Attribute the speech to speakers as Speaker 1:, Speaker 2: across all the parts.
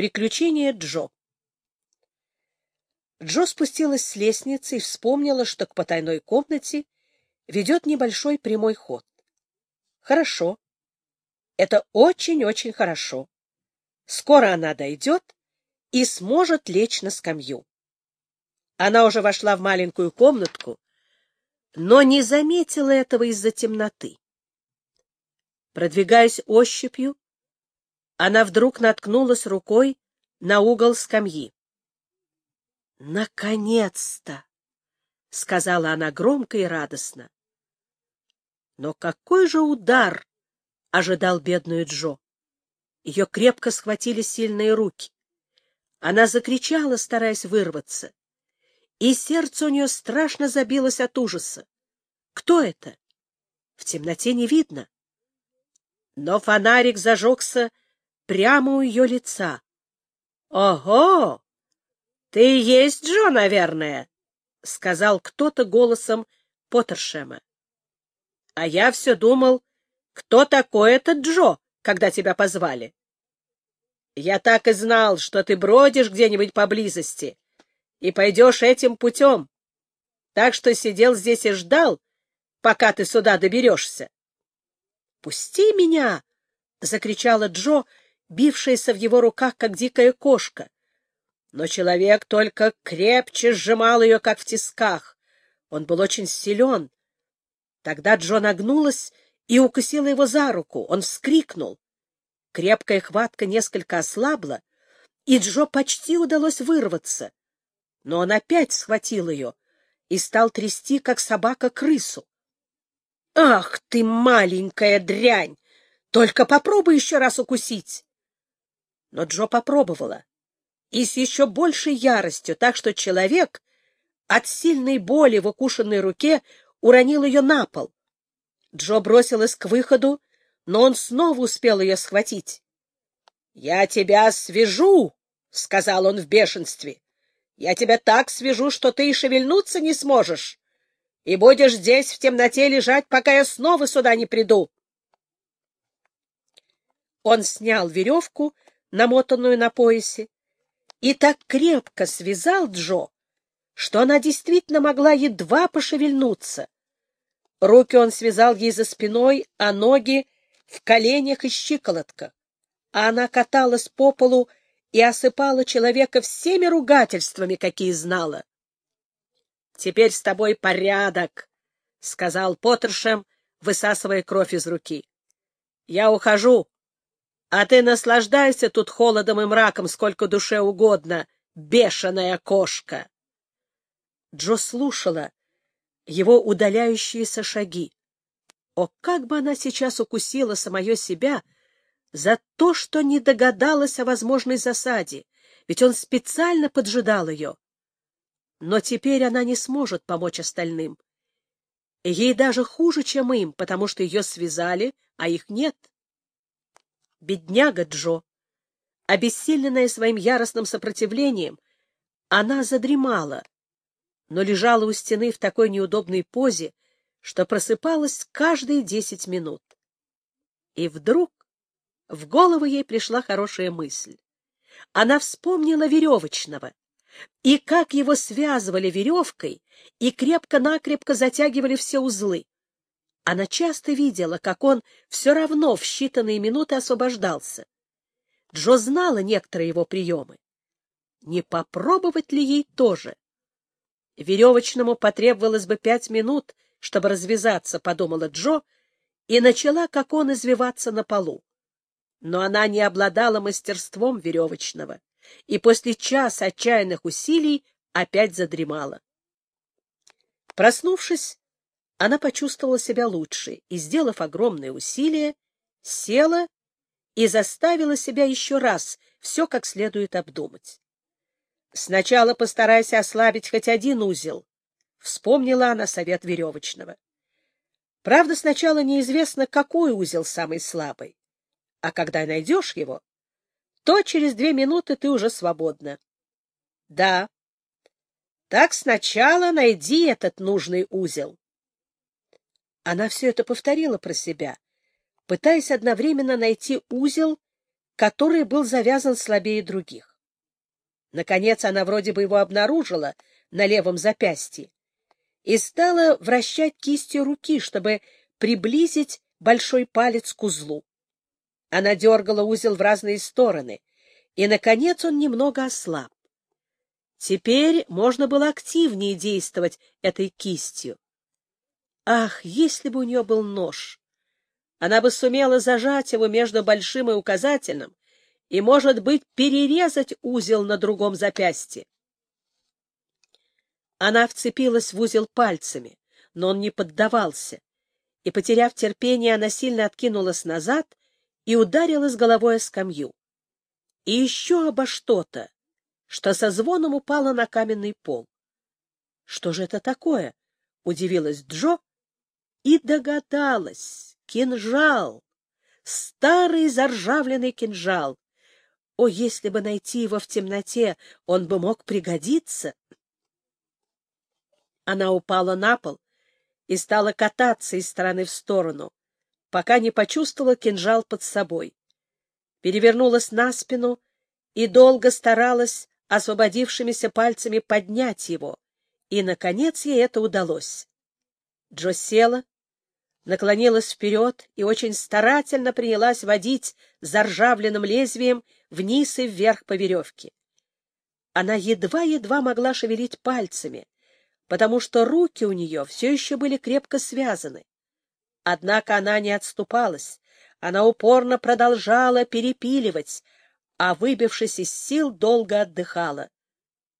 Speaker 1: Приключения Джо. Джо спустилась с лестницы и вспомнила, что к потайной комнате ведет небольшой прямой ход. Хорошо. Это очень-очень хорошо. Скоро она дойдет и сможет лечь на скамью. Она уже вошла в маленькую комнатку, но не заметила этого из-за темноты. Продвигаясь ощупью, она вдруг наткнулась рукой на угол скамьи. «Наконец-то!» — сказала она громко и радостно. Но какой же удар ожидал бедную Джо? Ее крепко схватили сильные руки. Она закричала, стараясь вырваться, и сердце у нее страшно забилось от ужаса. Кто это? В темноте не видно. Но фонарик зажегся прямо у ее лица. — Ого! Ты есть Джо, наверное, — сказал кто-то голосом Поттершема. — А я все думал, кто такой этот Джо, когда тебя позвали? Я так и знал, что ты бродишь где-нибудь поблизости и пойдешь этим путем. Так что сидел здесь и ждал, пока ты сюда доберешься. — Пусти меня! — закричала Джо, бившаяся в его руках, как дикая кошка. Но человек только крепче сжимал ее, как в тисках. Он был очень силен. Тогда Джо нагнулась и укусила его за руку. Он вскрикнул. Крепкая хватка несколько ослабла, и Джо почти удалось вырваться. Но он опять схватил ее и стал трясти, как собака, крысу. — Ах ты, маленькая дрянь! Только попробуй еще раз укусить! Но Джо попробовала. И с еще большей яростью, так что человек от сильной боли в укушенной руке уронил ее на пол. Джо бросилась к выходу, но он снова успел ее схватить. — Я тебя свяжу, — сказал он в бешенстве. — Я тебя так свяжу, что ты и шевельнуться не сможешь, и будешь здесь в темноте лежать, пока я снова сюда не приду. Он снял веревку намотанную на поясе, и так крепко связал Джо, что она действительно могла едва пошевельнуться. Руки он связал ей за спиной, а ноги — в коленях и щиколотках. А она каталась по полу и осыпала человека всеми ругательствами, какие знала. — Теперь с тобой порядок, — сказал Поттершем, высасывая кровь из руки. — Я ухожу. А ты наслаждайся тут холодом и мраком сколько душе угодно, бешеная кошка. Джо слушала его удаляющиеся шаги. О, как бы она сейчас укусила самое себя за то, что не догадалась о возможной засаде, ведь он специально поджидал ее. Но теперь она не сможет помочь остальным. Ей даже хуже, чем им, потому что ее связали, а их нет. Бедняга Джо, обессиленная своим яростным сопротивлением, она задремала, но лежала у стены в такой неудобной позе, что просыпалась каждые десять минут. И вдруг в голову ей пришла хорошая мысль. Она вспомнила веревочного, и как его связывали веревкой и крепко-накрепко затягивали все узлы. Она часто видела, как он все равно в считанные минуты освобождался. Джо знала некоторые его приемы. Не попробовать ли ей тоже? Веревочному потребовалось бы пять минут, чтобы развязаться, — подумала Джо, и начала, как он, извиваться на полу. Но она не обладала мастерством веревочного, и после часа отчаянных усилий опять задремала. Проснувшись, она почувствовала себя лучше и, сделав огромные усилия, села и заставила себя еще раз все как следует обдумать. Сначала постарайся ослабить хоть один узел, — вспомнила она совет веревочного. Правда, сначала неизвестно, какой узел самый слабый, а когда найдешь его, то через две минуты ты уже свободна. Да, так сначала найди этот нужный узел. Она все это повторила про себя, пытаясь одновременно найти узел, который был завязан слабее других. Наконец она вроде бы его обнаружила на левом запястье и стала вращать кистью руки, чтобы приблизить большой палец к узлу. Она дергала узел в разные стороны, и, наконец, он немного ослаб. Теперь можно было активнее действовать этой кистью. Ах, если бы у нее был нож! Она бы сумела зажать его между большим и указательным и, может быть, перерезать узел на другом запястье. Она вцепилась в узел пальцами, но он не поддавался, и, потеряв терпение, она сильно откинулась назад и ударилась головой о скамью. И еще обо что-то, что со звоном упало на каменный пол. — Что же это такое? — удивилась Джо и догадалась. Кинжал! Старый заржавленный кинжал! О, если бы найти его в темноте, он бы мог пригодиться! Она упала на пол и стала кататься из стороны в сторону, пока не почувствовала кинжал под собой. Перевернулась на спину и долго старалась освободившимися пальцами поднять его, и, наконец, ей это удалось. Джо села, наклонилась вперед и очень старательно принялась водить заржавленным лезвием вниз и вверх по веревке. Она едва-едва могла шевелить пальцами, потому что руки у нее все еще были крепко связаны. Однако она не отступалась, она упорно продолжала перепиливать, а, выбившись из сил, долго отдыхала.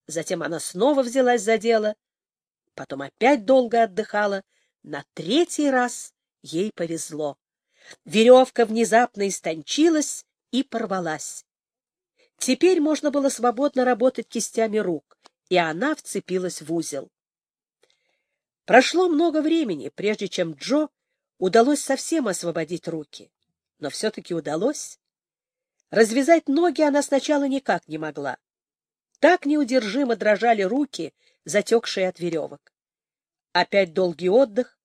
Speaker 1: Затем она снова взялась за дело, потом опять долго отдыхала. На третий раз ей повезло. Веревка внезапно истончилась и порвалась. Теперь можно было свободно работать кистями рук, и она вцепилась в узел. Прошло много времени, прежде чем Джо удалось совсем освободить руки. Но все-таки удалось. Развязать ноги она сначала никак не могла. Так неудержимо дрожали руки, затекшие от веревок. Опять долгий отдых,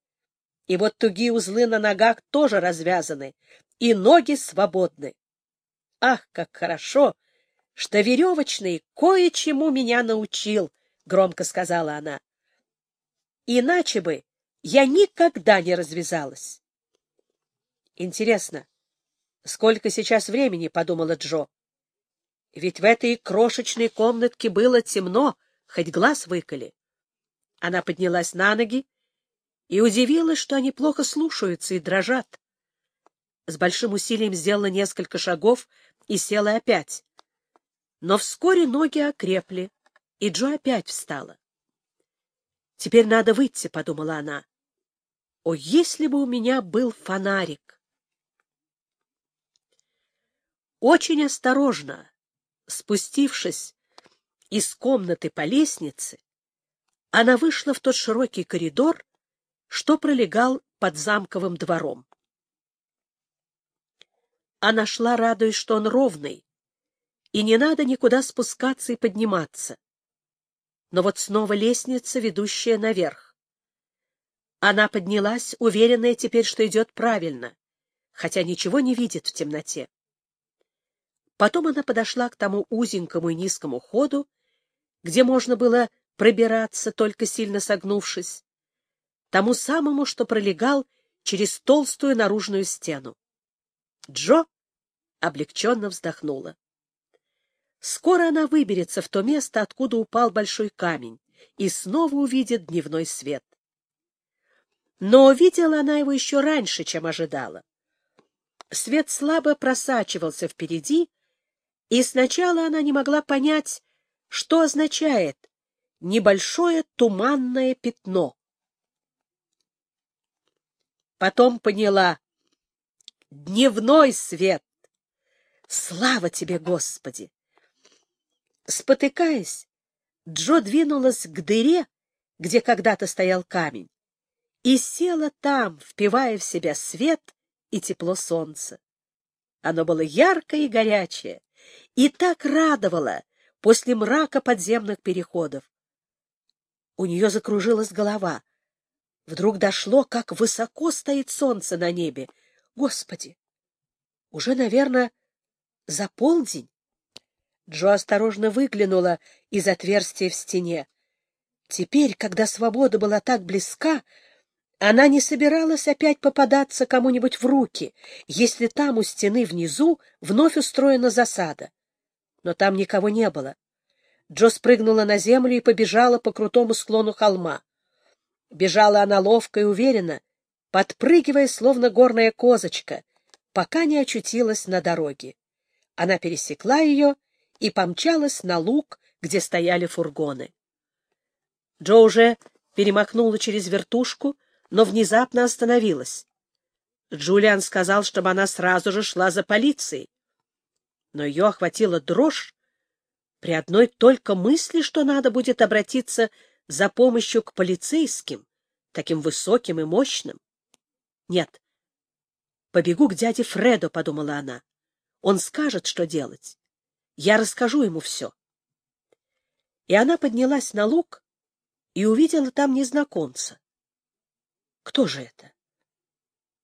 Speaker 1: и вот тугие узлы на ногах тоже развязаны, и ноги свободны. Ах, как хорошо, что веревочный кое-чему меня научил, — громко сказала она. Иначе бы я никогда не развязалась. Интересно, сколько сейчас времени, — подумала Джо. Ведь в этой крошечной комнатке было темно, хоть глаз выколи. Она поднялась на ноги и удивилась, что они плохо слушаются и дрожат. С большим усилием сделала несколько шагов и села опять. Но вскоре ноги окрепли, и Джо опять встала. Теперь надо выйти, — подумала она. О, если бы у меня был фонарик! Очень осторожно, спустившись из комнаты по лестнице, она вышла в тот широкий коридор, что пролегал под замковым двором. Она шла, радуясь, что он ровный, и не надо никуда спускаться и подниматься но вот снова лестница, ведущая наверх. Она поднялась, уверенная теперь, что идет правильно, хотя ничего не видит в темноте. Потом она подошла к тому узенькому и низкому ходу, где можно было пробираться, только сильно согнувшись, тому самому, что пролегал через толстую наружную стену. Джо облегченно вздохнула. Скоро она выберется в то место, откуда упал большой камень, и снова увидит дневной свет. Но увидела она его еще раньше, чем ожидала. Свет слабо просачивался впереди, и сначала она не могла понять, что означает небольшое туманное пятно. Потом поняла — дневной свет. Слава тебе, Господи! Спотыкаясь, Джо двинулась к дыре, где когда-то стоял камень, и села там, впивая в себя свет и тепло солнца. Оно было яркое и горячее, и так радовало после мрака подземных переходов. У нее закружилась голова. Вдруг дошло, как высоко стоит солнце на небе. Господи! Уже, наверное, за полдень. Джо осторожно выглянула из отверстия в стене. Теперь, когда свобода была так близка, она не собиралась опять попадаться кому-нибудь в руки, если там у стены внизу вновь устроена засада. Но там никого не было. Джо спрыгнула на землю и побежала по крутому склону холма. Бежала она ловко и уверенно, подпрыгивая, словно горная козочка, пока не очутилась на дороге. Она пересекла ее и помчалась на луг, где стояли фургоны. Джо уже перемахнула через вертушку, но внезапно остановилась. Джулиан сказал, чтобы она сразу же шла за полицией. Но ее охватила дрожь при одной только мысли, что надо будет обратиться за помощью к полицейским, таким высоким и мощным. Нет, побегу к дяде Фреду, — подумала она. Он скажет, что делать. Я расскажу ему все. И она поднялась на луг и увидела там незнакомца. Кто же это?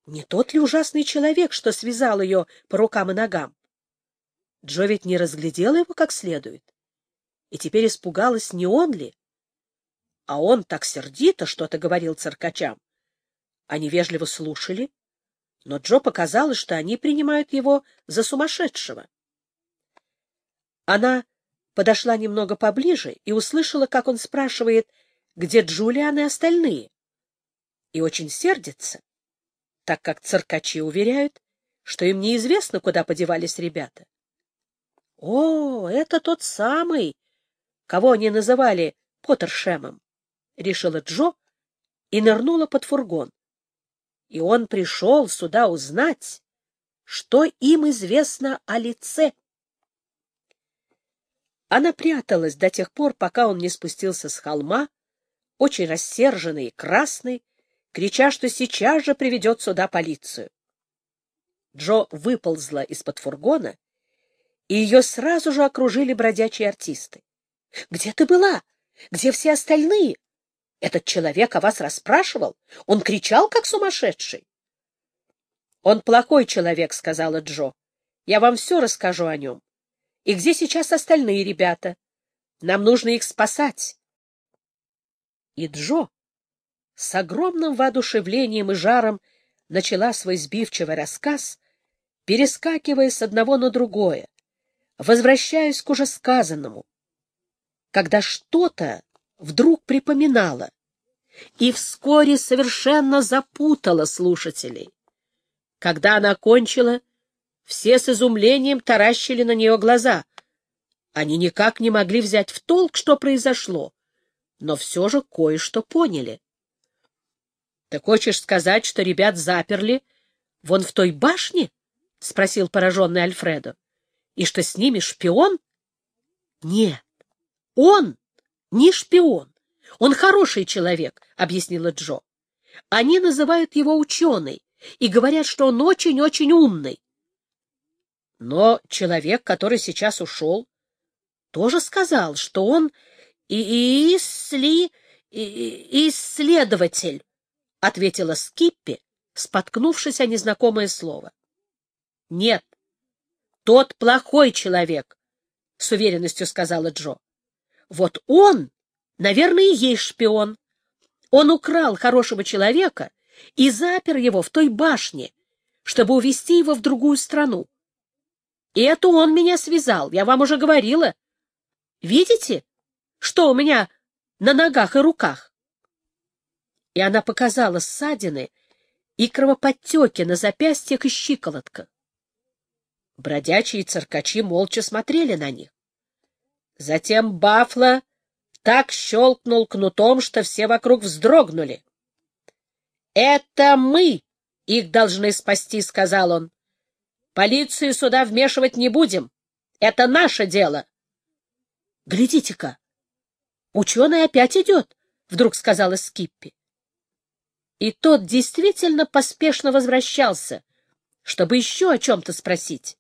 Speaker 1: Не тот ли ужасный человек, что связал ее по рукам и ногам? Джо ведь не разглядела его как следует. И теперь испугалась, не он ли? А он так сердито что-то говорил циркачам. Они вежливо слушали, но Джо показалось, что они принимают его за сумасшедшего. Она подошла немного поближе и услышала, как он спрашивает, где Джулиан и остальные и очень сердится, так как циркачи уверяют, что им неизвестно, куда подевались ребята. — О, это тот самый, кого они называли Поттершемом, — решила Джо и нырнула под фургон. И он пришел сюда узнать, что им известно о лице. Она пряталась до тех пор, пока он не спустился с холма, очень рассерженный и красный, крича, что сейчас же приведет сюда полицию. Джо выползла из-под фургона, и ее сразу же окружили бродячие артисты. — Где ты была? Где все остальные? Этот человек о вас расспрашивал? Он кричал, как сумасшедший. — Он плохой человек, — сказала Джо. — Я вам все расскажу о нем. И где сейчас остальные ребята? Нам нужно их спасать. И Джо с огромным воодушевлением и жаром начала свой сбивчивый рассказ, перескакивая с одного на другое, возвращаясь к уже сказанному, когда что-то вдруг припоминало и вскоре совершенно запутала слушателей. Когда она кончила, все с изумлением таращили на нее глаза. Они никак не могли взять в толк, что произошло, но все же кое-что поняли. Ты хочешь сказать, что ребят заперли вон в той башне? — спросил пораженный Альфредо. — И что с ними шпион? — Нет, он не шпион. Он хороший человек, — объяснила Джо. Они называют его ученый и говорят, что он очень-очень умный. Но человек, который сейчас ушел, тоже сказал, что он и, и, сли, и исследователь. — ответила Скиппи, споткнувшись о незнакомое слово. — Нет, тот плохой человек, — с уверенностью сказала Джо. — Вот он, наверное, и есть шпион. Он украл хорошего человека и запер его в той башне, чтобы увезти его в другую страну. И это он меня связал, я вам уже говорила. Видите, что у меня на ногах и руках? и она показала ссадины и кровоподтеки на запястьях и щиколотках. Бродячие циркачи молча смотрели на них. Затем Бафло так щелкнул кнутом, что все вокруг вздрогнули. — Это мы их должны спасти, — сказал он. — Полицию сюда вмешивать не будем. Это наше дело. — Глядите-ка, ученый опять идет, — вдруг сказала Скиппи и тот действительно поспешно возвращался, чтобы еще о чем-то спросить.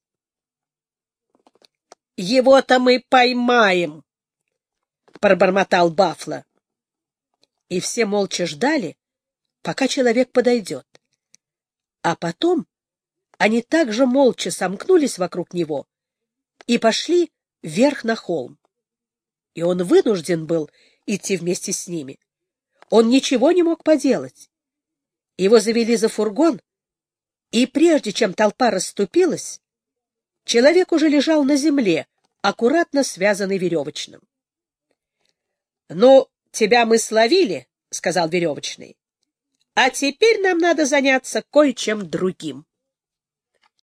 Speaker 1: «Его-то мы поймаем!» — пробормотал Бафло. И все молча ждали, пока человек подойдет. А потом они также молча сомкнулись вокруг него и пошли вверх на холм. И он вынужден был идти вместе с ними. Он ничего не мог поделать. Его завели за фургон, и прежде чем толпа расступилась, человек уже лежал на земле, аккуратно связанный веревочным. — Ну, тебя мы словили, — сказал веревочный. — А теперь нам надо заняться кое-чем другим.